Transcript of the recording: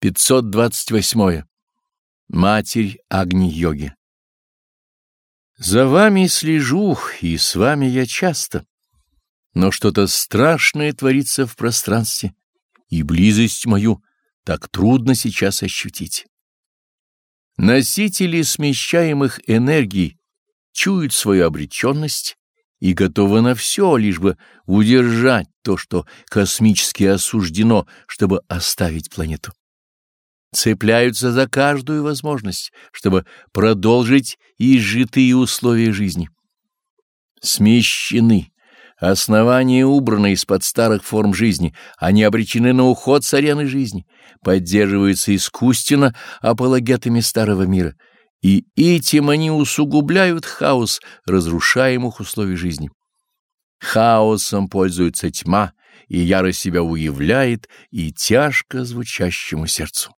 528. Матерь Агни-йоги. За вами слежу, и с вами я часто, но что-то страшное творится в пространстве, и близость мою так трудно сейчас ощутить. Носители смещаемых энергий чуют свою обреченность и готовы на все, лишь бы удержать то, что космически осуждено, чтобы оставить планету. Цепляются за каждую возможность, чтобы продолжить изжитые условия жизни. Смещены, основания убраны из-под старых форм жизни, они обречены на уход с арены жизни, поддерживаются искусственно апологетами старого мира — и этим они усугубляют хаос разрушаемых условий жизни. Хаосом пользуется тьма, и яро себя уявляет и тяжко звучащему сердцу.